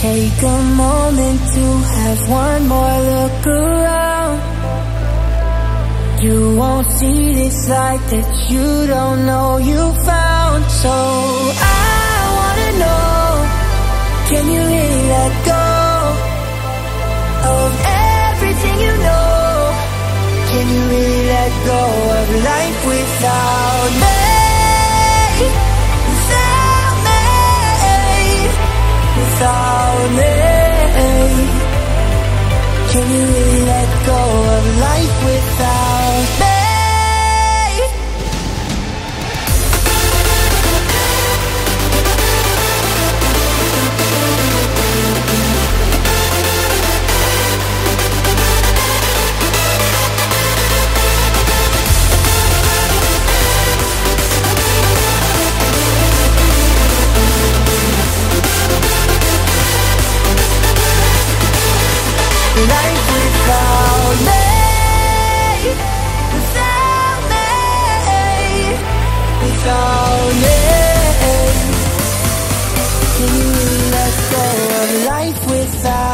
Take a moment to have one more look around. You won't see this light that you don't know you found. So I wanna know Can you really let go Of everything you know? Can you really let go of life without me Can you really let go of life without Life without me Without me Without me. Can you let go life without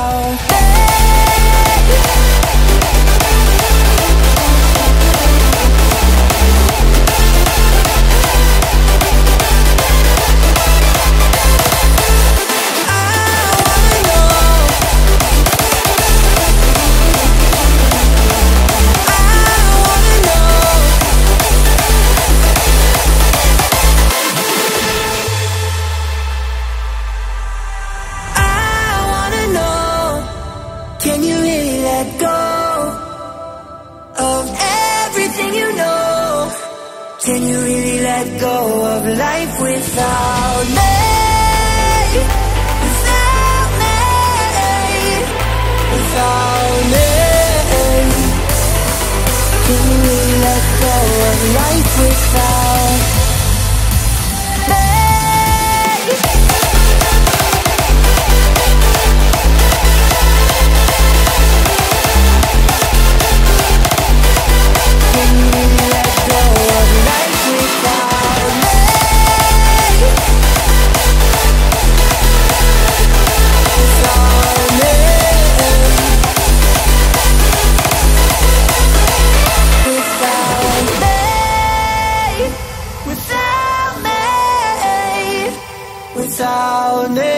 Can you really let go of life without me? Without me. Without me. Can you really let go of life without me,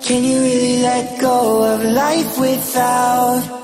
can you really let go of life without?